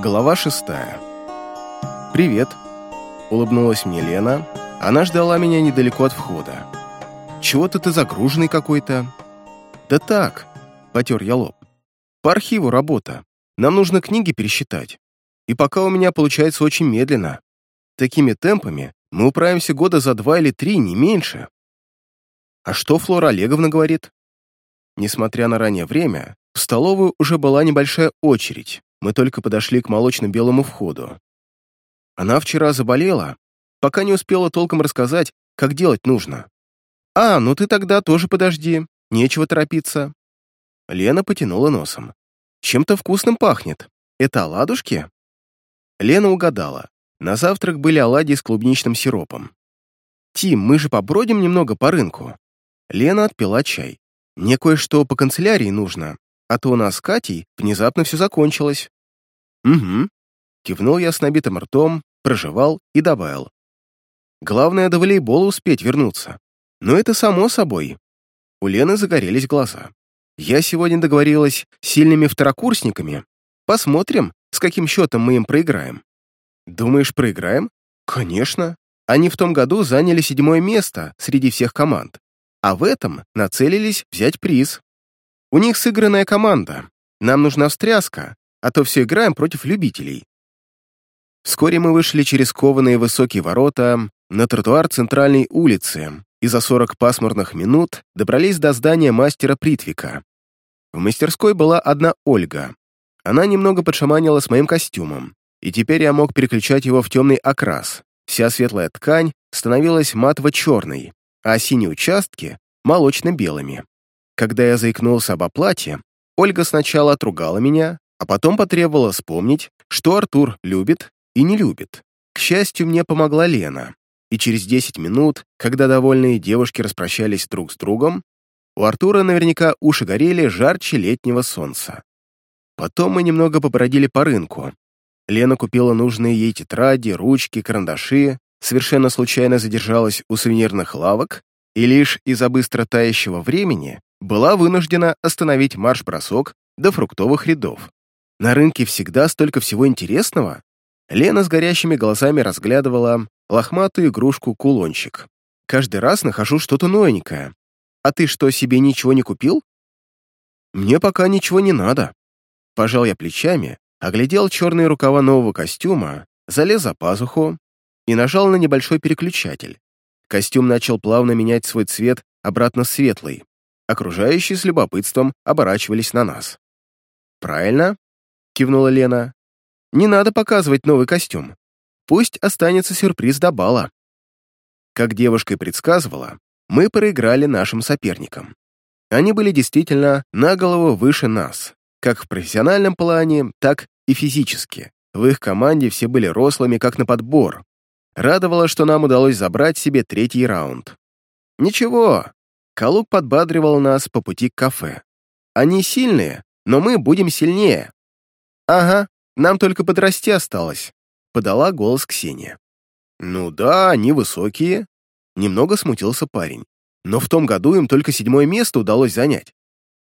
Глава шестая. «Привет», — улыбнулась мне Лена. Она ждала меня недалеко от входа. «Чего-то ты загруженный какой-то». «Да так», — потер я лоб. «По архиву работа. Нам нужно книги пересчитать. И пока у меня получается очень медленно. Такими темпами мы управимся года за два или три, не меньше». «А что Флора Олеговна говорит?» Несмотря на раннее время, в столовую уже была небольшая очередь, мы только подошли к молочно-белому входу. Она вчера заболела, пока не успела толком рассказать, как делать нужно. «А, ну ты тогда тоже подожди, нечего торопиться». Лена потянула носом. «Чем-то вкусным пахнет. Это оладушки?» Лена угадала. На завтрак были оладьи с клубничным сиропом. «Тим, мы же побродим немного по рынку». Лена отпила чай. «Мне кое-что по канцелярии нужно а то у нас с Катей внезапно все закончилось». «Угу», — кивнул я с набитым ртом, проживал и добавил. «Главное, до волейбола успеть вернуться. Но это само собой». У Лены загорелись глаза. «Я сегодня договорилась с сильными второкурсниками. Посмотрим, с каким счетом мы им проиграем». «Думаешь, проиграем?» «Конечно. Они в том году заняли седьмое место среди всех команд, а в этом нацелились взять приз. У них сыгранная команда. Нам нужна встряска, а то все играем против любителей. Вскоре мы вышли через кованые высокие ворота на тротуар центральной улицы и за 40 пасмурных минут добрались до здания мастера Притвика. В мастерской была одна Ольга. Она немного подшаманила с моим костюмом, и теперь я мог переключать его в темный окрас. Вся светлая ткань становилась матово-черной, а синие участки — молочно-белыми. Когда я заикнулся об оплате, Ольга сначала отругала меня, а потом потребовала вспомнить, что Артур любит и не любит. К счастью, мне помогла Лена, и через 10 минут, когда довольные девушки распрощались друг с другом, у Артура наверняка уши горели жарче летнего солнца. Потом мы немного побродили по рынку. Лена купила нужные ей тетради, ручки, карандаши, совершенно случайно задержалась у сувенирных лавок и лишь из-за быстро тающего времени была вынуждена остановить марш-бросок до фруктовых рядов. На рынке всегда столько всего интересного. Лена с горящими глазами разглядывала лохматую игрушку-кулончик. Каждый раз нахожу что-то новенькое. А ты что, себе ничего не купил? Мне пока ничего не надо. Пожал я плечами, оглядел черные рукава нового костюма, залез за пазуху и нажал на небольшой переключатель. Костюм начал плавно менять свой цвет обратно светлый. Окружающие с любопытством оборачивались на нас. «Правильно?» — кивнула Лена. «Не надо показывать новый костюм. Пусть останется сюрприз до бала». Как девушка и предсказывала, мы проиграли нашим соперникам. Они были действительно на голову выше нас, как в профессиональном плане, так и физически. В их команде все были рослыми, как на подбор. Радовало, что нам удалось забрать себе третий раунд. Ничего, Калук подбадривал нас по пути к кафе. «Они сильные, но мы будем сильнее». «Ага, нам только подрасти осталось», — подала голос Ксения. «Ну да, они высокие», — немного смутился парень. «Но в том году им только седьмое место удалось занять.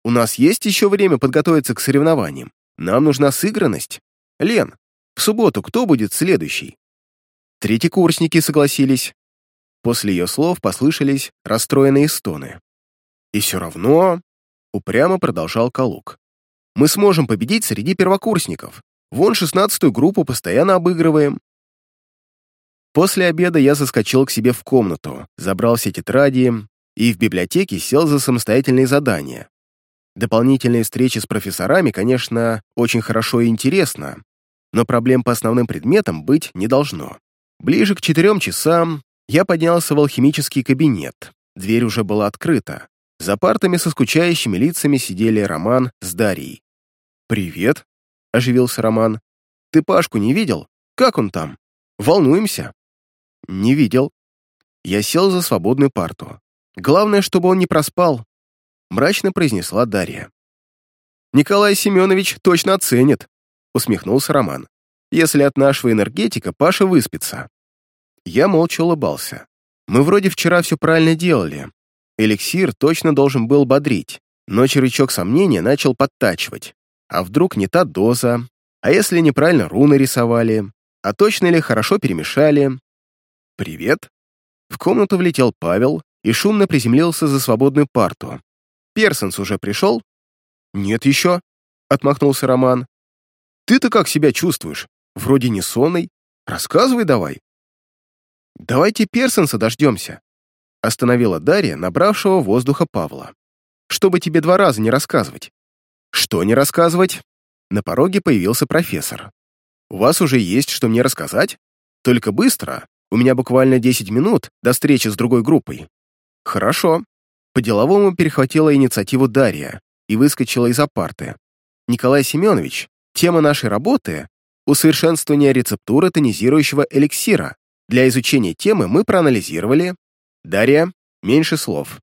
У нас есть еще время подготовиться к соревнованиям. Нам нужна сыгранность. Лен, в субботу кто будет следующий?» Третьекурсники согласились. После ее слов послышались расстроенные стоны. «И все равно...» — упрямо продолжал Калук. «Мы сможем победить среди первокурсников. Вон шестнадцатую группу постоянно обыгрываем». После обеда я заскочил к себе в комнату, забрал все тетради и в библиотеке сел за самостоятельные задания. Дополнительные встречи с профессорами, конечно, очень хорошо и интересно, но проблем по основным предметам быть не должно. Ближе к четырем часам я поднялся в алхимический кабинет. Дверь уже была открыта. За партами со скучающими лицами сидели Роман с Дарьей. «Привет», — оживился Роман. «Ты Пашку не видел? Как он там? Волнуемся». «Не видел». Я сел за свободную парту. «Главное, чтобы он не проспал», — мрачно произнесла Дарья. «Николай Семенович точно оценит», — усмехнулся Роман. «Если от нашего энергетика Паша выспится». Я молча улыбался. Мы вроде вчера все правильно делали. Эликсир точно должен был бодрить, но червячок сомнения начал подтачивать. А вдруг не та доза, А если неправильно руны рисовали? А точно ли хорошо перемешали? «Привет!» В комнату влетел Павел и шумно приземлился за свободную парту. «Персонс уже пришел?» «Нет еще», — отмахнулся Роман. «Ты-то как себя чувствуешь? Вроде не сонный. Рассказывай давай». «Давайте Персонса дождемся», — остановила Дарья, набравшего воздуха Павла. «Чтобы тебе два раза не рассказывать». «Что не рассказывать?» На пороге появился профессор. «У вас уже есть что мне рассказать? Только быстро. У меня буквально 10 минут до встречи с другой группой». «Хорошо». По-деловому перехватила инициативу Дарья и выскочила из апарты. «Николай Семенович, тема нашей работы — усовершенствование рецептуры тонизирующего эликсира. Для изучения темы мы проанализировали...» «Дарья, меньше слов».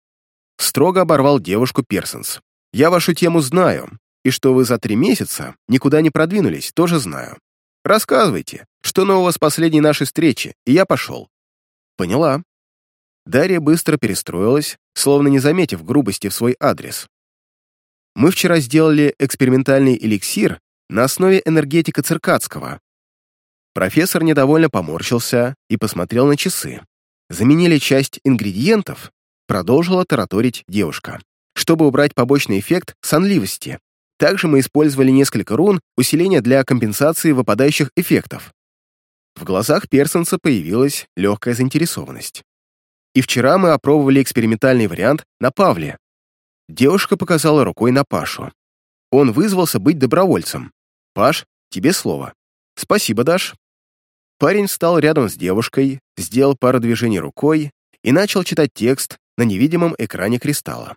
Строго оборвал девушку Персонс. «Я вашу тему знаю, и что вы за три месяца никуда не продвинулись, тоже знаю. Рассказывайте, что нового с последней нашей встречи, и я пошел». «Поняла». Дарья быстро перестроилась, словно не заметив грубости в свой адрес. «Мы вчера сделали экспериментальный эликсир на основе энергетика циркадского». Профессор недовольно поморщился и посмотрел на часы. Заменили часть ингредиентов, продолжила тараторить девушка, чтобы убрать побочный эффект сонливости. Также мы использовали несколько рун усиления для компенсации выпадающих эффектов. В глазах Персонса появилась легкая заинтересованность. И вчера мы опробовали экспериментальный вариант на Павле. Девушка показала рукой на Пашу. Он вызвался быть добровольцем. «Паш, тебе слово». «Спасибо, Даш». Парень встал рядом с девушкой, сделал пару движений рукой и начал читать текст на невидимом экране кристалла.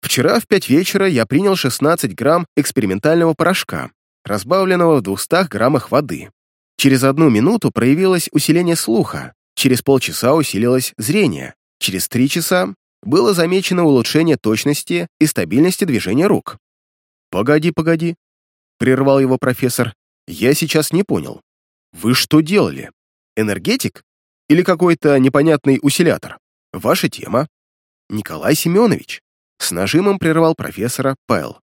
Вчера в пять вечера я принял 16 грамм экспериментального порошка, разбавленного в 200 граммах воды. Через одну минуту проявилось усиление слуха, через полчаса усилилось зрение, через три часа было замечено улучшение точности и стабильности движения рук. «Погоди, погоди», — прервал его профессор, — «я сейчас не понял. Вы что делали? Энергетик? Или какой-то непонятный усилятор? Ваша тема?» «Николай Семенович», с нажимом прервал профессора Пэл.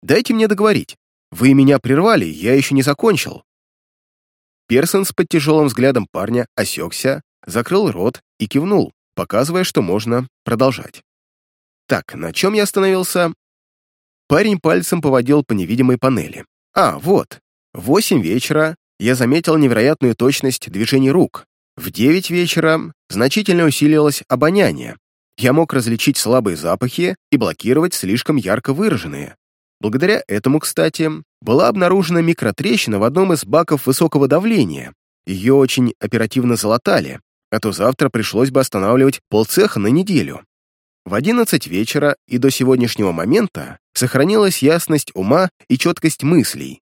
«Дайте мне договорить. Вы меня прервали, я еще не закончил». Персонс под тяжелым взглядом парня осекся, закрыл рот и кивнул, показывая, что можно продолжать. Так, на чем я остановился? Парень пальцем поводил по невидимой панели. А, вот. В восемь вечера я заметил невероятную точность движений рук. В девять вечера значительно усилилось обоняние, я мог различить слабые запахи и блокировать слишком ярко выраженные. Благодаря этому, кстати, была обнаружена микротрещина в одном из баков высокого давления. Ее очень оперативно залатали, а то завтра пришлось бы останавливать полцеха на неделю. В 11 вечера и до сегодняшнего момента сохранилась ясность ума и четкость мыслей.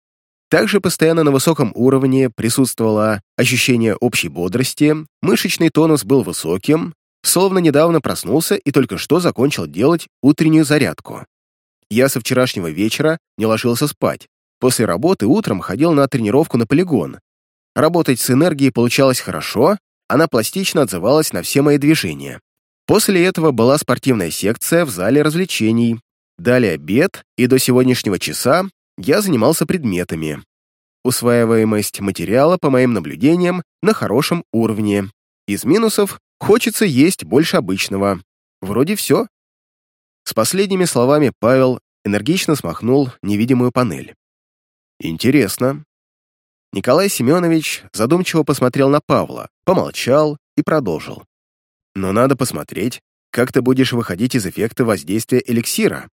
Также постоянно на высоком уровне присутствовало ощущение общей бодрости, мышечный тонус был высоким, Словно недавно проснулся и только что закончил делать утреннюю зарядку. Я со вчерашнего вечера не ложился спать. После работы утром ходил на тренировку на полигон. Работать с энергией получалось хорошо, она пластично отзывалась на все мои движения. После этого была спортивная секция в зале развлечений. Далее обед, и до сегодняшнего часа я занимался предметами. Усваиваемость материала, по моим наблюдениям, на хорошем уровне. Из минусов Хочется есть больше обычного. Вроде все. С последними словами Павел энергично смахнул невидимую панель. Интересно. Николай Семенович задумчиво посмотрел на Павла, помолчал и продолжил. Но надо посмотреть, как ты будешь выходить из эффекта воздействия эликсира.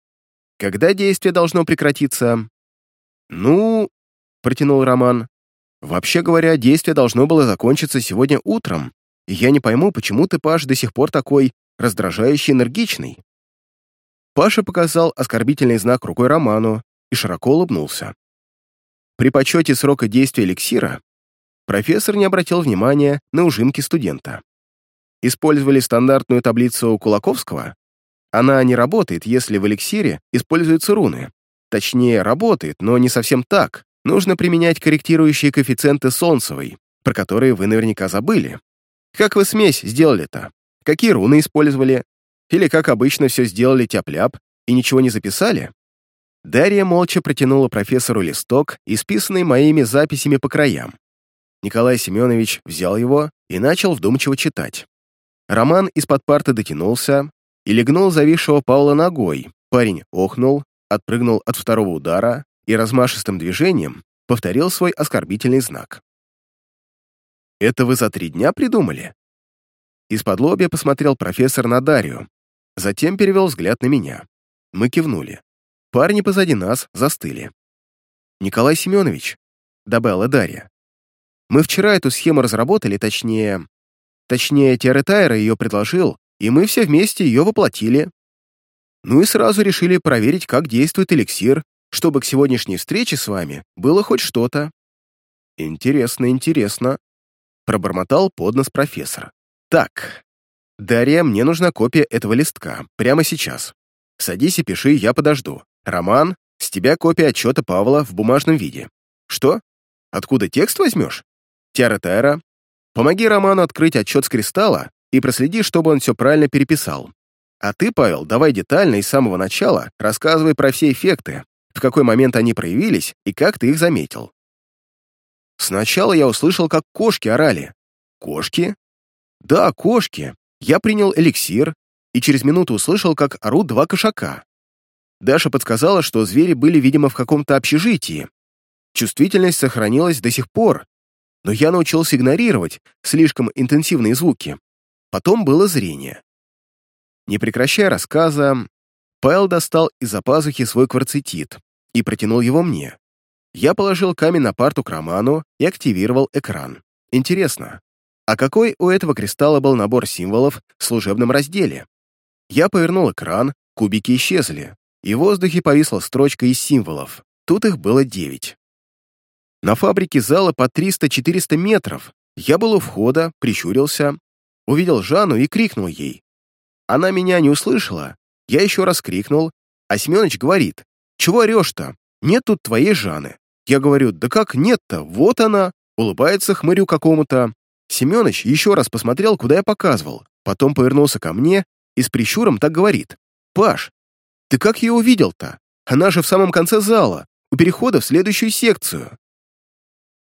Когда действие должно прекратиться? Ну, протянул Роман. Вообще говоря, действие должно было закончиться сегодня утром, и я не пойму, почему ты, Паш, до сих пор такой раздражающий энергичный». Паша показал оскорбительный знак рукой Роману и широко улыбнулся. При подсчете срока действия эликсира профессор не обратил внимания на ужимки студента. Использовали стандартную таблицу Кулаковского. Она не работает, если в эликсире используются руны. Точнее, работает, но не совсем так. Нужно применять корректирующие коэффициенты Солнцевой, про которые вы наверняка забыли. Как вы смесь сделали-то? Какие руны использовали? Или как обычно все сделали тяп-ляп и ничего не записали? Дарья молча протянула профессору листок, исписанный моими записями по краям. Николай Семенович взял его и начал вдумчиво читать. Роман из-под парты дотянулся и легнул зависшего Павла ногой. Парень охнул, отпрыгнул от второго удара и размашистым движением повторил свой оскорбительный знак. «Это вы за три дня придумали?» Из-под лобья посмотрел профессор на Дарью, затем перевел взгляд на меня. Мы кивнули. Парни позади нас застыли. «Николай Семенович», — добавила Дарья, «мы вчера эту схему разработали, точнее... Точнее, Теоретайра ее предложил, и мы все вместе ее воплотили. Ну и сразу решили проверить, как действует эликсир, чтобы к сегодняшней встрече с вами было хоть что-то». «Интересно, интересно», — пробормотал поднос профессор. «Так, Дарья, мне нужна копия этого листка, прямо сейчас. Садись и пиши, я подожду. Роман, с тебя копия отчета Павла в бумажном виде. Что? Откуда текст возьмешь? Тайра, помоги Роману открыть отчет с кристалла и проследи, чтобы он все правильно переписал. А ты, Павел, давай детально и с самого начала рассказывай про все эффекты, в какой момент они проявились и как ты их заметил. Сначала я услышал, как кошки орали. Кошки? Да, кошки. Я принял эликсир и через минуту услышал, как орут два кошака. Даша подсказала, что звери были, видимо, в каком-то общежитии. Чувствительность сохранилась до сих пор, но я научился игнорировать слишком интенсивные звуки. Потом было зрение. Не прекращая рассказа, Павел достал из-за пазухи свой кварцетит и протянул его мне. Я положил камень на парту к Роману и активировал экран. Интересно, а какой у этого кристалла был набор символов в служебном разделе? Я повернул экран, кубики исчезли и в воздухе повисла строчка из символов. Тут их было девять. На фабрике зала по 300-400 метров. Я был у входа, прищурился, увидел Жанну и крикнул ей. Она меня не услышала. Я еще раз крикнул, а Семенович говорит, «Чего орешь-то? Нет тут твоей Жанны». Я говорю, «Да как нет-то? Вот она!» Улыбается хмырю какому-то. Семенович еще раз посмотрел, куда я показывал, потом повернулся ко мне и с прищуром так говорит, «Паш, ты как ее увидел-то? Она же в самом конце зала, у перехода в следующую секцию.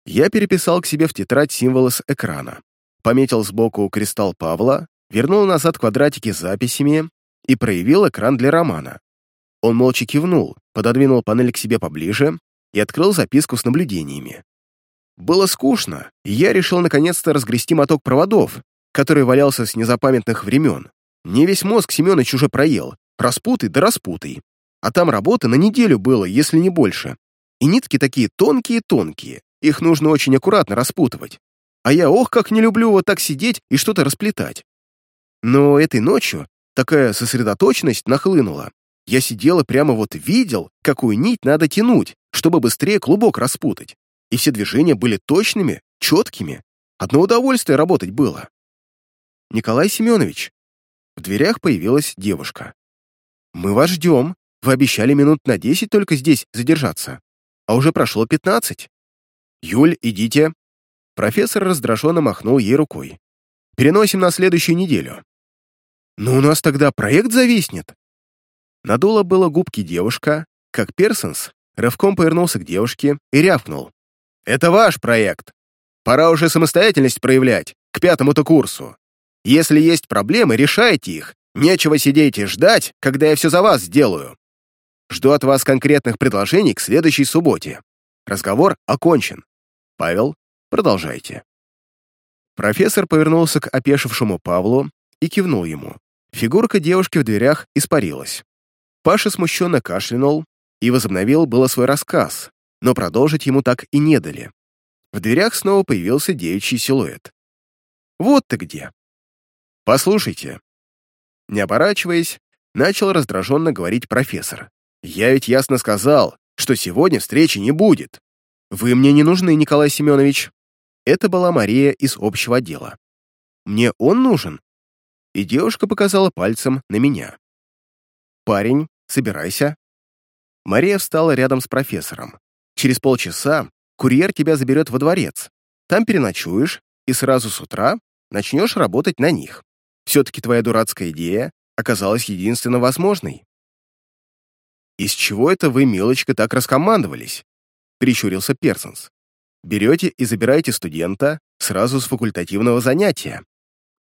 Я переписал к себе в тетрадь символы с экрана, пометил сбоку кристалл Павла, вернул назад квадратики с записями и проявил экран для Романа. Он молча кивнул, пододвинул панель к себе поближе и открыл записку с наблюдениями. Было скучно, и я решил наконец-то разгрести моток проводов, который валялся с незапамятных времен. Не весь мозг Семёныч уже проел, Распутай да распутай. А там работы на неделю было, если не больше. И нитки такие тонкие-тонкие. Их нужно очень аккуратно распутывать. А я, ох, как не люблю вот так сидеть и что-то расплетать. Но этой ночью такая сосредоточенность нахлынула. Я сидел и прямо вот видел, какую нить надо тянуть, чтобы быстрее клубок распутать. И все движения были точными, четкими. Одно удовольствие работать было. Николай Семенович. В дверях появилась девушка. «Мы вас ждем. Вы обещали минут на десять только здесь задержаться. А уже прошло пятнадцать. Юль, идите». Профессор раздраженно махнул ей рукой. «Переносим на следующую неделю». «Но у нас тогда проект зависнет». Надула было губки девушка, как Персонс рывком повернулся к девушке и рявкнул. «Это ваш проект. Пора уже самостоятельность проявлять к пятому-то курсу. Если есть проблемы, решайте их, Нечего сидеть и ждать, когда я все за вас сделаю. Жду от вас конкретных предложений к следующей субботе. Разговор окончен. Павел, продолжайте. Профессор повернулся к опешившему Павлу и кивнул ему. Фигурка девушки в дверях испарилась. Паша смущенно кашлянул и возобновил было свой рассказ, но продолжить ему так и не дали. В дверях снова появился девичий силуэт. «Вот ты где!» «Послушайте, не оборачиваясь, начал раздраженно говорить профессор. «Я ведь ясно сказал, что сегодня встречи не будет. Вы мне не нужны, Николай Семенович». Это была Мария из общего отдела. «Мне он нужен?» И девушка показала пальцем на меня. «Парень, собирайся». Мария встала рядом с профессором. «Через полчаса курьер тебя заберет во дворец. Там переночуешь и сразу с утра начнешь работать на них. Все-таки твоя дурацкая идея оказалась единственно возможной. «Из чего это вы, милочка, так раскомандовались?» — прищурился Персонс. «Берете и забираете студента сразу с факультативного занятия.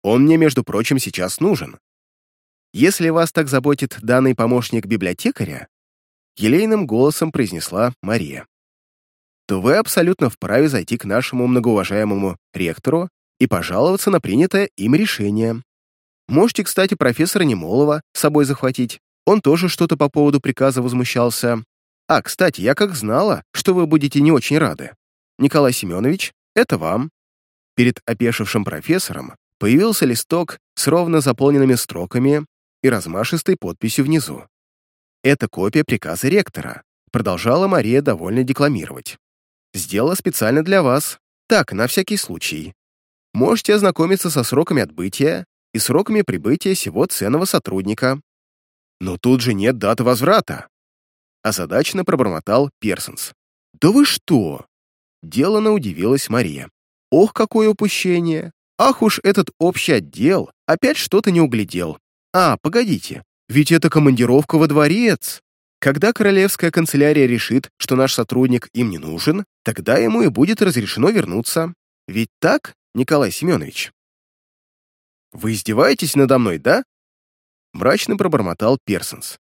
Он мне, между прочим, сейчас нужен. Если вас так заботит данный помощник библиотекаря, елейным голосом произнесла Мария, то вы абсолютно вправе зайти к нашему многоуважаемому ректору и пожаловаться на принятое им решение. Можете, кстати, профессора Немолова с собой захватить. Он тоже что-то по поводу приказа возмущался. А, кстати, я как знала, что вы будете не очень рады. Николай Семенович, это вам. Перед опешившим профессором появился листок с ровно заполненными строками и размашистой подписью внизу. Это копия приказа ректора, продолжала Мария довольно декламировать. Сделала специально для вас. Так, на всякий случай. Можете ознакомиться со сроками отбытия и сроками прибытия всего ценного сотрудника. Но тут же нет даты возврата. Озадаченно пробормотал Персонс. «Да вы что?» Делано удивилась Мария. «Ох, какое упущение! Ах уж этот общий отдел! Опять что-то не углядел. А, погодите, ведь это командировка во дворец. Когда королевская канцелярия решит, что наш сотрудник им не нужен, тогда ему и будет разрешено вернуться. Ведь так, Николай Семенович?» «Вы издеваетесь надо мной, да?» Мрачно пробормотал Персонс.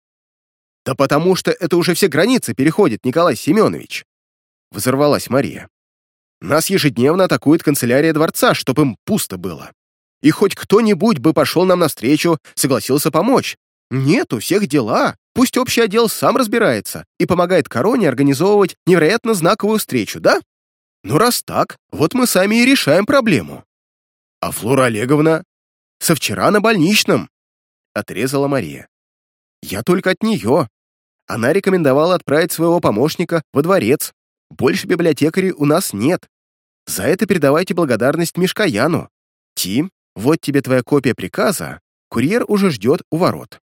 «Да потому что это уже все границы переходит, Николай Семенович!» Взорвалась Мария. «Нас ежедневно атакует канцелярия дворца, чтобы им пусто было. И хоть кто-нибудь бы пошел нам навстречу, согласился помочь. Нет, у всех дела. Пусть общий отдел сам разбирается и помогает короне организовывать невероятно знаковую встречу, да? Ну, раз так, вот мы сами и решаем проблему. А Флора Олеговна? Со вчера на больничном, отрезала Мария. Я только от нее. Она рекомендовала отправить своего помощника во дворец. Больше библиотекарей у нас нет. За это передавайте благодарность Мишкаяну. Тим, вот тебе твоя копия приказа. Курьер уже ждет у ворот.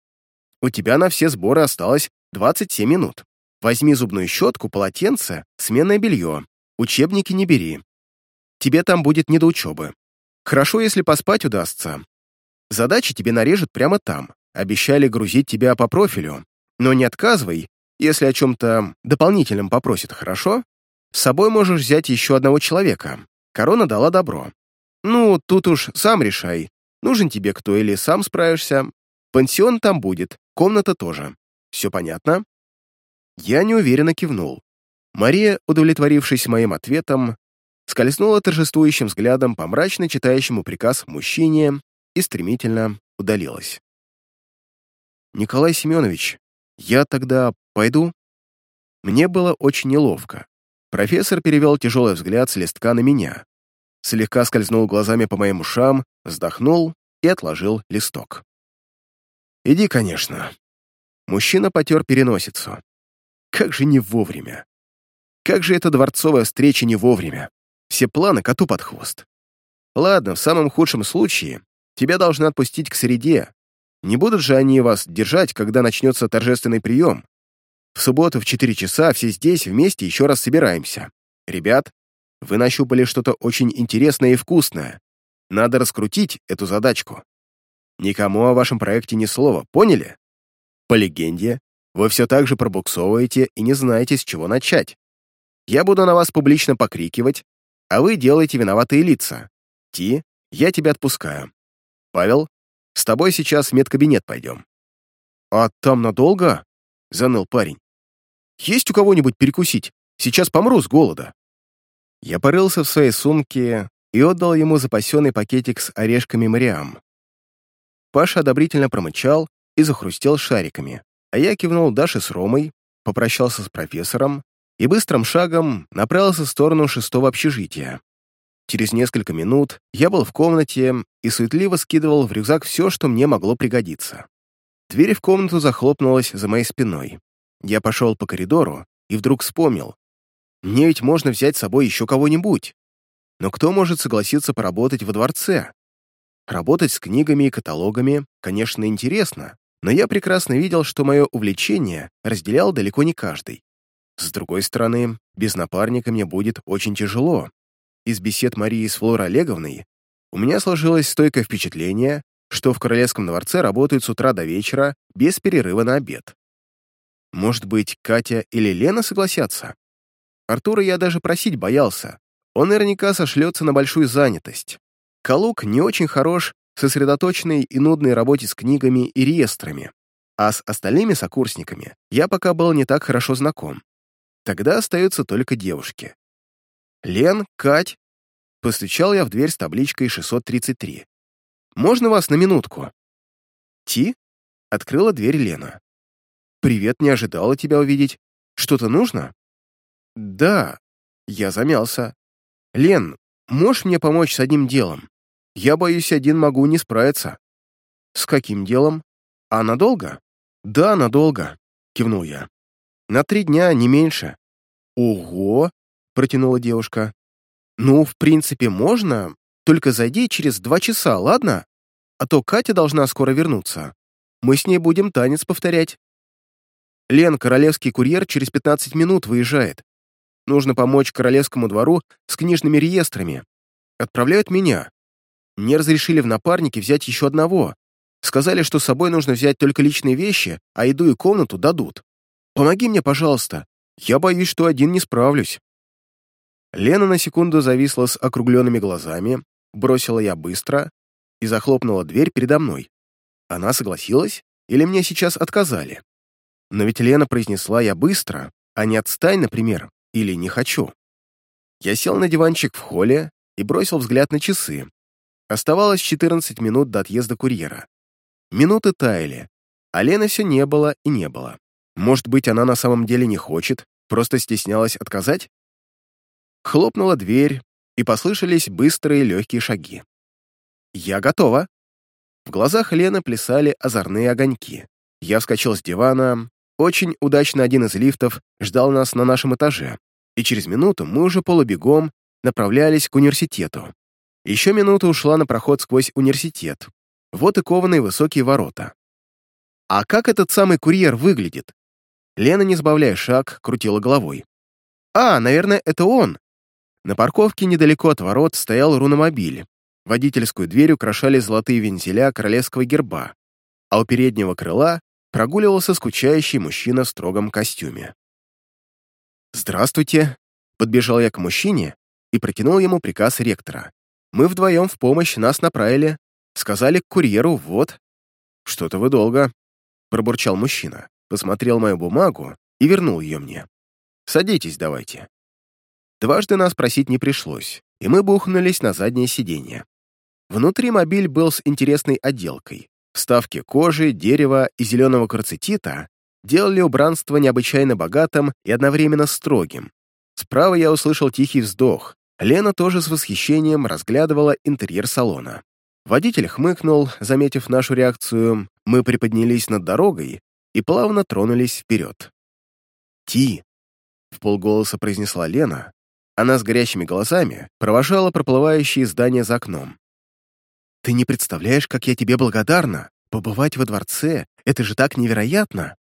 У тебя на все сборы осталось 27 минут. Возьми зубную щетку, полотенце, сменное белье. Учебники не бери. Тебе там будет не до учебы. Хорошо, если поспать удастся. Задачи тебе нарежут прямо там. Обещали грузить тебя по профилю. Но не отказывай, если о чем-то дополнительном попросят, хорошо? С собой можешь взять еще одного человека. Корона дала добро. Ну, тут уж сам решай, нужен тебе кто или сам справишься. Пансион там будет, комната тоже. Все понятно?» Я неуверенно кивнул. Мария, удовлетворившись моим ответом, скользнула торжествующим взглядом по мрачно читающему приказ мужчине и стремительно удалилась. «Николай Семенович, я тогда пойду?» Мне было очень неловко. Профессор перевел тяжелый взгляд с листка на меня, слегка скользнул глазами по моим ушам, вздохнул и отложил листок. «Иди, конечно». Мужчина потер переносицу. Как же не вовремя. Как же эта дворцовая встреча не вовремя? Все планы коту под хвост. Ладно, в самом худшем случае тебя должны отпустить к среде. Не будут же они вас держать, когда начнется торжественный прием. В субботу в 4 часа все здесь вместе еще раз собираемся. Ребят, вы нащупали что-то очень интересное и вкусное. Надо раскрутить эту задачку. Никому о вашем проекте ни слова, поняли? По легенде, вы все так же пробуксовываете и не знаете, с чего начать. Я буду на вас публично покрикивать, а вы делаете виноватые лица. Ти, я тебя отпускаю. Павел, с тобой сейчас в медкабинет пойдем. А там надолго? Заныл парень. Есть у кого-нибудь перекусить? Сейчас помру с голода. Я порылся в своей сумке и отдал ему запасенный пакетик с орешками Мариам. Паша одобрительно промычал и захрустел шариками, а я кивнул Даше с Ромой, попрощался с профессором и быстрым шагом направился в сторону шестого общежития. Через несколько минут я был в комнате и суетливо скидывал в рюкзак все, что мне могло пригодиться. Дверь в комнату захлопнулась за моей спиной. Я пошел по коридору и вдруг вспомнил. Мне ведь можно взять с собой еще кого-нибудь. Но кто может согласиться поработать во дворце? Работать с книгами и каталогами, конечно, интересно, но я прекрасно видел, что мое увлечение разделял далеко не каждый. С другой стороны, без напарника мне будет очень тяжело. Из бесед Марии с Флорой Олеговной у меня сложилось стойкое впечатление, что в Королевском дворце работают с утра до вечера без перерыва на обед. Может быть, Катя или Лена согласятся? Артура я даже просить боялся. Он наверняка сошлется на большую занятость. Калук не очень хорош в сосредоточенной и нудной работе с книгами и реестрами, а с остальными сокурсниками я пока был не так хорошо знаком. Тогда остаются только девушки. «Лен, Кать!» Постучал я в дверь с табличкой 633. «Можно вас на минутку?» «Ти?» — открыла дверь Лена. «Привет, не ожидала тебя увидеть. Что-то нужно?» «Да». Я замялся. «Лен, можешь мне помочь с одним делом? Я боюсь, один могу не справиться». «С каким делом? А надолго?» «Да, надолго», — кивнул я. «На три дня, не меньше». «Ого!» — протянула девушка. «Ну, в принципе, можно, только зайди через два часа, ладно? А то Катя должна скоро вернуться. Мы с ней будем танец повторять». «Лен, королевский курьер через 15 минут выезжает. Нужно помочь королевскому двору с книжными реестрами. Отправляют меня. Мне разрешили в напарнике взять еще одного. Сказали, что с собой нужно взять только личные вещи, а еду и комнату дадут. Помоги мне, пожалуйста. Я боюсь, что один не справлюсь». Лена на секунду зависла с округленными глазами, бросила я быстро и захлопнула дверь передо мной. Она согласилась или мне сейчас отказали? Но ведь Лена произнесла я быстро, а не отстань, например или не хочу. Я сел на диванчик в холле и бросил взгляд на часы. Оставалось 14 минут до отъезда курьера. Минуты таяли, а Лены все не было и не было. Может быть, она на самом деле не хочет, просто стеснялась отказать? Хлопнула дверь, и послышались быстрые легкие шаги. «Я готова!» В глазах Лены плясали озорные огоньки. Я вскочил с дивана. Очень удачно один из лифтов ждал нас на нашем этаже и через минуту мы уже полубегом направлялись к университету. Еще минута ушла на проход сквозь университет. Вот и кованые высокие ворота. А как этот самый курьер выглядит? Лена, не сбавляя шаг, крутила головой. А, наверное, это он. На парковке недалеко от ворот стоял руномобиль. Водительскую дверь украшали золотые вензеля королевского герба, а у переднего крыла прогуливался скучающий мужчина в строгом костюме. «Здравствуйте!» Подбежал я к мужчине и протянул ему приказ ректора. «Мы вдвоем в помощь нас направили. Сказали к курьеру, вот». «Что-то вы долго», — пробурчал мужчина, посмотрел мою бумагу и вернул ее мне. «Садитесь давайте». Дважды нас просить не пришлось, и мы бухнулись на заднее сиденье. Внутри мобиль был с интересной отделкой. Вставки кожи, дерева и зеленого карцетита делали убранство необычайно богатым и одновременно строгим. Справа я услышал тихий вздох. Лена тоже с восхищением разглядывала интерьер салона. Водитель хмыкнул, заметив нашу реакцию. Мы приподнялись над дорогой и плавно тронулись вперед. «Ти!» — в полголоса произнесла Лена. Она с горящими глазами провожала проплывающие здания за окном. «Ты не представляешь, как я тебе благодарна! Побывать во дворце — это же так невероятно!»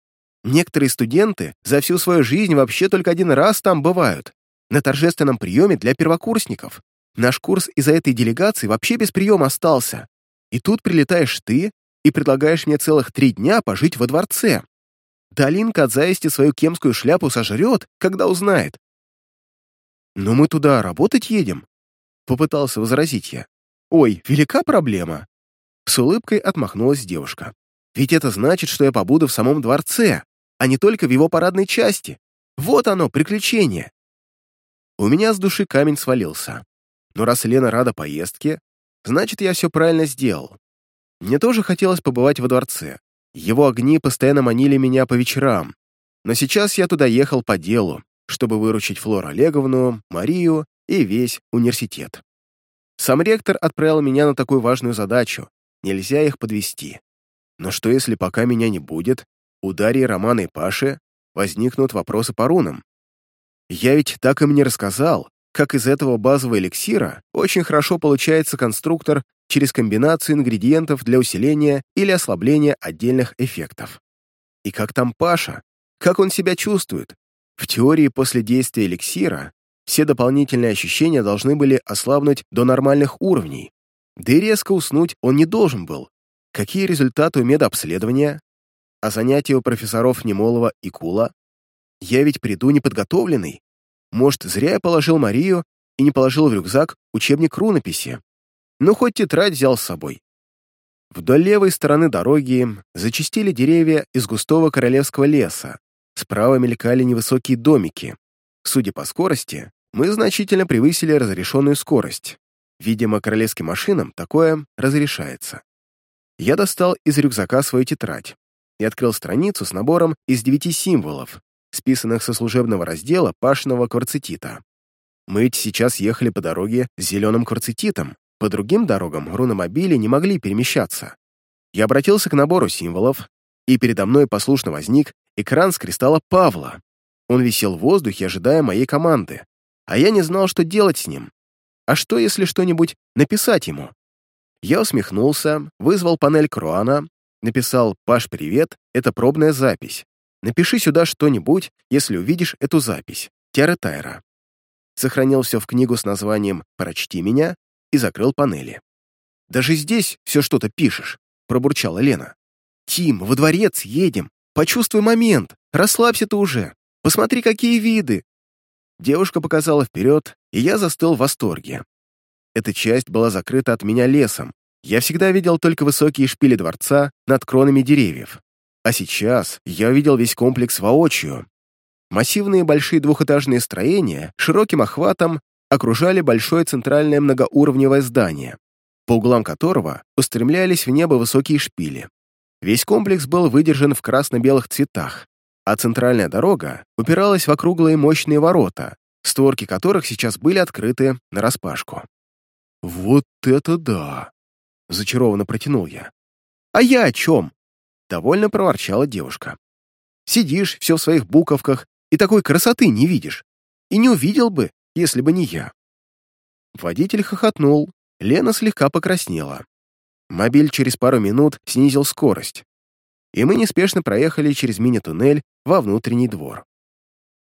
Некоторые студенты за всю свою жизнь вообще только один раз там бывают, на торжественном приеме для первокурсников. Наш курс из-за этой делегации вообще без приема остался. И тут прилетаешь ты и предлагаешь мне целых три дня пожить во дворце. Долинка от зависти свою кемскую шляпу сожрет, когда узнает. «Но мы туда работать едем?» Попытался возразить я. «Ой, велика проблема!» С улыбкой отмахнулась девушка. «Ведь это значит, что я побуду в самом дворце, а не только в его парадной части. Вот оно, приключение. У меня с души камень свалился. Но раз Лена рада поездке, значит, я все правильно сделал. Мне тоже хотелось побывать во дворце. Его огни постоянно манили меня по вечерам. Но сейчас я туда ехал по делу, чтобы выручить Флору Олеговну, Марию и весь университет. Сам ректор отправил меня на такую важную задачу. Нельзя их подвести. Но что если пока меня не будет, у Дарьи, Романа и Паши возникнут вопросы по рунам. Я ведь так им не рассказал, как из этого базового эликсира очень хорошо получается конструктор через комбинацию ингредиентов для усиления или ослабления отдельных эффектов. И как там Паша? Как он себя чувствует? В теории после действия эликсира все дополнительные ощущения должны были ослабнуть до нормальных уровней. Да и резко уснуть он не должен был. Какие результаты у медобследования? А занятия у профессоров Немолова и Кула? Я ведь приду неподготовленный. Может, зря я положил Марию и не положил в рюкзак учебник рунописи. Ну, хоть тетрадь взял с собой. Вдоль левой стороны дороги зачистили деревья из густого королевского леса. Справа мелькали невысокие домики. Судя по скорости, мы значительно превысили разрешенную скорость. Видимо, королевским машинам такое разрешается. Я достал из рюкзака свою тетрадь и открыл страницу с набором из девяти символов, списанных со служебного раздела пашного кварцетита. Мы ведь сейчас ехали по дороге с зеленым кварцетитом, по другим дорогам руномобили не могли перемещаться. Я обратился к набору символов, и передо мной послушно возник экран с кристалла Павла. Он висел в воздухе, ожидая моей команды, а я не знал, что делать с ним. А что, если что-нибудь написать ему? Я усмехнулся, вызвал панель Круана, написал «Паш, привет, это пробная запись. Напиши сюда что-нибудь, если увидишь эту запись. Тиара Тайра». Сохранил все в книгу с названием «Прочти меня» и закрыл панели. «Даже здесь все что-то пишешь», — пробурчала Лена. «Тим, во дворец едем. Почувствуй момент. Расслабься ты уже. Посмотри, какие виды!» Девушка показала вперед, и я застыл в восторге. Эта часть была закрыта от меня лесом. Я всегда видел только высокие шпили дворца над кронами деревьев. А сейчас я увидел весь комплекс воочию. Массивные большие двухэтажные строения широким охватом окружали большое центральное многоуровневое здание, по углам которого устремлялись в небо высокие шпили. Весь комплекс был выдержан в красно-белых цветах, а центральная дорога упиралась в округлые мощные ворота, створки которых сейчас были открыты нараспашку. «Вот это да!» — зачарованно протянул я. «А я о чем?» — довольно проворчала девушка. «Сидишь все в своих буковках и такой красоты не видишь. И не увидел бы, если бы не я». Водитель хохотнул, Лена слегка покраснела. Мобиль через пару минут снизил скорость, и мы неспешно проехали через мини-туннель во внутренний двор.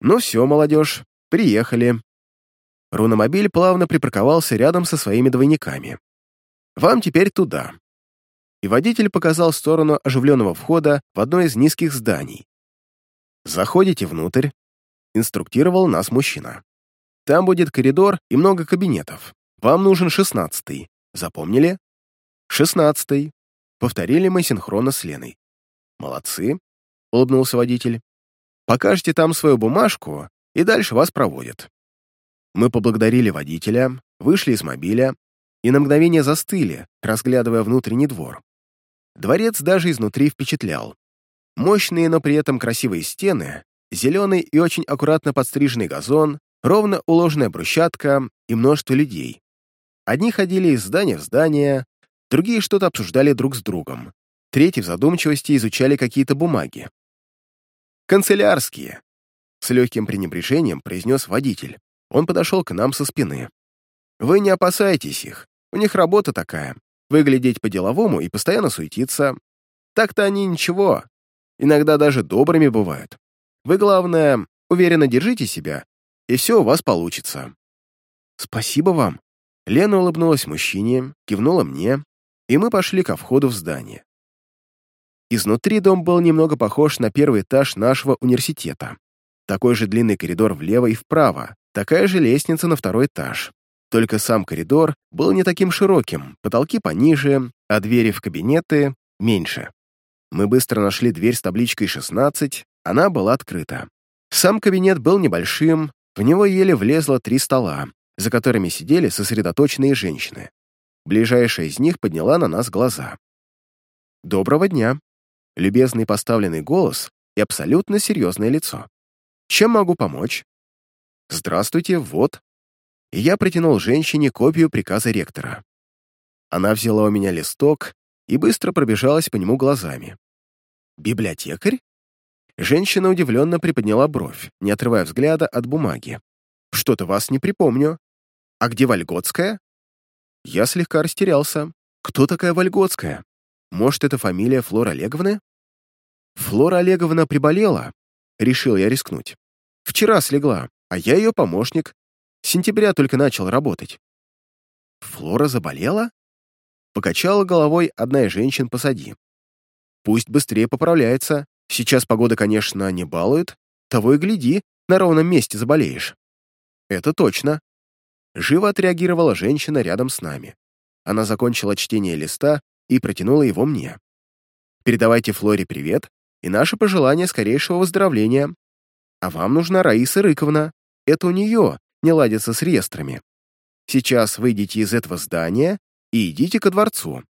«Ну все, молодежь, приехали». Руномобиль плавно припарковался рядом со своими двойниками. «Вам теперь туда». И водитель показал сторону оживленного входа в одно из низких зданий. «Заходите внутрь», — инструктировал нас мужчина. «Там будет коридор и много кабинетов. Вам нужен шестнадцатый. Запомнили?» «Шестнадцатый», — повторили мы синхронно с Леной. «Молодцы», — улыбнулся водитель. «Покажете там свою бумажку, и дальше вас проводят». Мы поблагодарили водителя, вышли из мобиля и на мгновение застыли, разглядывая внутренний двор. Дворец даже изнутри впечатлял. Мощные, но при этом красивые стены, зеленый и очень аккуратно подстриженный газон, ровно уложенная брусчатка и множество людей. Одни ходили из здания в здание, другие что-то обсуждали друг с другом. Третий в задумчивости изучали какие-то бумаги. «Канцелярские!» С легким пренебрежением произнес водитель. Он подошел к нам со спины. «Вы не опасайтесь их. У них работа такая. Выглядеть по-деловому и постоянно суетиться. Так-то они ничего. Иногда даже добрыми бывают. Вы, главное, уверенно держите себя, и все у вас получится». «Спасибо вам». Лена улыбнулась мужчине, кивнула мне, и мы пошли ко входу в здание. Изнутри дом был немного похож на первый этаж нашего университета. Такой же длинный коридор влево и вправо, такая же лестница на второй этаж. Только сам коридор был не таким широким, потолки пониже, а двери в кабинеты меньше. Мы быстро нашли дверь с табличкой 16, она была открыта. Сам кабинет был небольшим, в него еле влезло три стола, за которыми сидели сосредоточенные женщины. Ближайшая из них подняла на нас глаза. «Доброго дня», любезный поставленный голос и абсолютно серьезное лицо. «Чем могу помочь?» «Здравствуйте, вот». И я протянул женщине копию приказа ректора. Она взяла у меня листок и быстро пробежалась по нему глазами. «Библиотекарь?» Женщина удивленно приподняла бровь, не отрывая взгляда от бумаги. «Что-то вас не припомню. А где Вольготская?» Я слегка растерялся. «Кто такая Вольготская?» Может, это фамилия Флора Олеговны? Флора Олеговна приболела, решил я рискнуть. Вчера слегла, а я ее помощник. С сентября только начал работать. Флора заболела? Покачала головой одна из женщин посади. Пусть быстрее поправляется. Сейчас погода, конечно, не балует. Того и гляди, на ровном месте заболеешь. Это точно. Живо отреагировала женщина рядом с нами. Она закончила чтение листа и протянула его мне. Передавайте Флоре привет и наше пожелание скорейшего выздоровления. А вам нужна Раиса Рыковна. Это у нее не ладится с реестрами. Сейчас выйдите из этого здания и идите ко дворцу.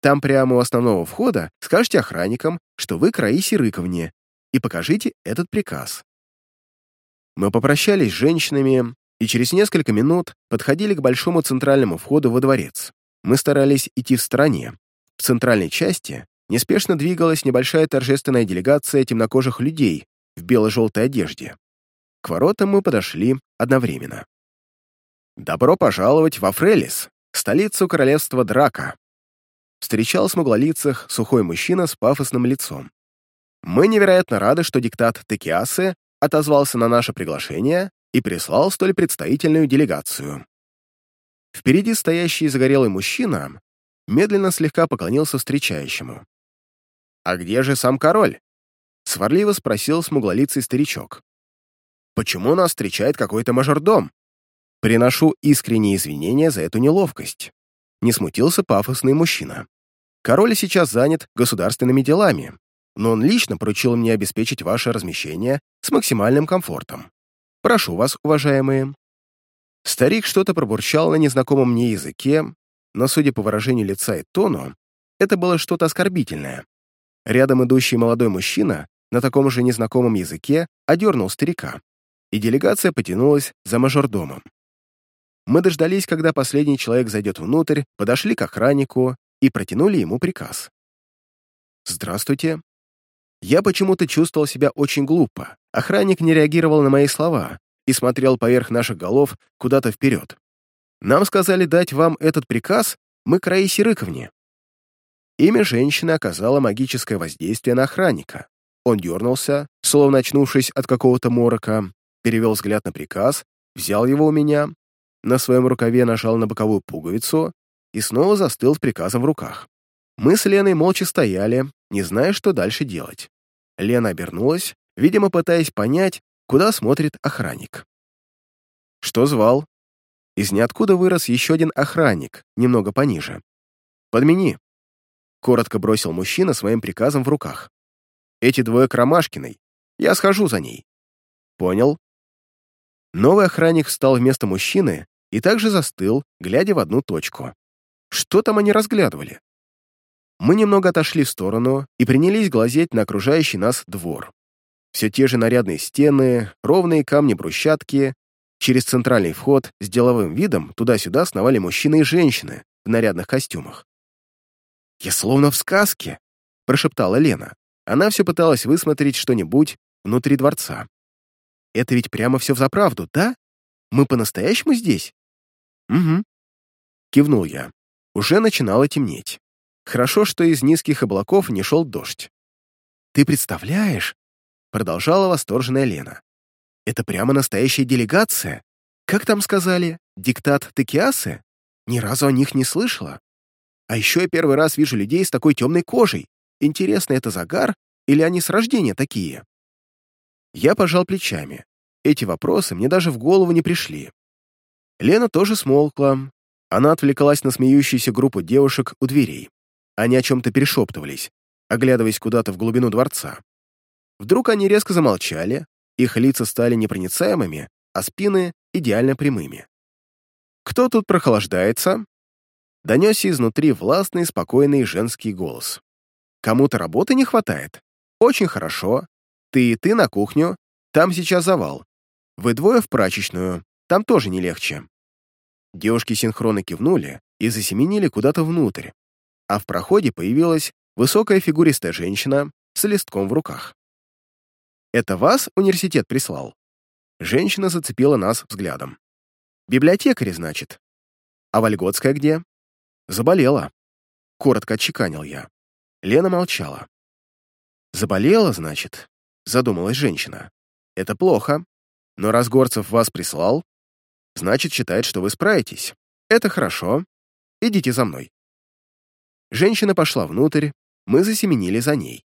Там прямо у основного входа скажите охранникам, что вы к Раисе Рыковне, и покажите этот приказ. Мы попрощались с женщинами и через несколько минут подходили к большому центральному входу во дворец. Мы старались идти в стороне. В центральной части неспешно двигалась небольшая торжественная делегация темнокожих людей в бело-желтой одежде. К воротам мы подошли одновременно. «Добро пожаловать во Фрелис, столицу королевства Драка!» Встречал смуглолицых сухой мужчина с пафосным лицом. «Мы невероятно рады, что диктат Текиасы отозвался на наше приглашение и прислал столь представительную делегацию». Впереди стоящий загорелый мужчина медленно слегка поклонился встречающему. «А где же сам король?» — сварливо спросил смуглолицый старичок. «Почему нас встречает какой-то мажордом?» Приношу искренние извинения за эту неловкость. Не смутился пафосный мужчина. Король сейчас занят государственными делами, но он лично поручил мне обеспечить ваше размещение с максимальным комфортом. Прошу вас, уважаемые». Старик что-то пробурчал на незнакомом мне языке, но, судя по выражению лица и тону, это было что-то оскорбительное. Рядом идущий молодой мужчина на таком же незнакомом языке одернул старика, и делегация потянулась за мажордомом. Мы дождались, когда последний человек зайдет внутрь, подошли к охраннику и протянули ему приказ. «Здравствуйте». Я почему-то чувствовал себя очень глупо. Охранник не реагировал на мои слова и смотрел поверх наших голов куда-то вперед. Нам сказали дать вам этот приказ, мы к Раисе Рыковне. Имя женщины оказало магическое воздействие на охранника. Он дернулся, словно очнувшись от какого-то морока, перевел взгляд на приказ, взял его у меня на своем рукаве нажал на боковую пуговицу и снова застыл с приказом в руках. Мы с Леной молча стояли, не зная, что дальше делать. Лена обернулась, видимо, пытаясь понять, куда смотрит охранник. «Что звал?» Из ниоткуда вырос еще один охранник, немного пониже. «Подмени», — коротко бросил мужчина своим приказом в руках. «Эти двое к Ромашкиной. Я схожу за ней». «Понял». Новый охранник встал вместо мужчины и также застыл, глядя в одну точку. Что там они разглядывали? Мы немного отошли в сторону и принялись глазеть на окружающий нас двор. Все те же нарядные стены, ровные камни брусчатки. Через центральный вход с деловым видом туда-сюда сновали мужчины и женщины в нарядных костюмах. «Я словно в сказке», — прошептала Лена. Она все пыталась высмотреть что-нибудь внутри дворца. «Это ведь прямо все взаправду, да? Мы по-настоящему здесь?» «Угу», — кивнул я. Уже начинало темнеть. Хорошо, что из низких облаков не шел дождь. «Ты представляешь?» — продолжала восторженная Лена. «Это прямо настоящая делегация. Как там сказали? Диктат Текиасы? Ни разу о них не слышала. А еще я первый раз вижу людей с такой темной кожей. Интересно, это загар или они с рождения такие?» Я пожал плечами. Эти вопросы мне даже в голову не пришли. Лена тоже смолкла. Она отвлекалась на смеющуюся группу девушек у дверей. Они о чем-то перешептывались, оглядываясь куда-то в глубину дворца. Вдруг они резко замолчали, их лица стали непроницаемыми, а спины идеально прямыми. «Кто тут прохлаждается?» Донесся изнутри властный, спокойный женский голос. «Кому-то работы не хватает? Очень хорошо. Ты и ты на кухню, там сейчас завал. Вы двое в прачечную, там тоже не легче. Девушки синхронно кивнули и засеменили куда-то внутрь, а в проходе появилась высокая фигуристая женщина с листком в руках. «Это вас университет прислал?» Женщина зацепила нас взглядом. «Библиотекари, значит. А Вольготская где?» «Заболела», — коротко отчеканил я. Лена молчала. «Заболела, значит?» — задумалась женщина. «Это плохо. Но раз Горцев вас прислал, значит, считает, что вы справитесь. Это хорошо. Идите за мной». Женщина пошла внутрь, Мы засеменили за ней.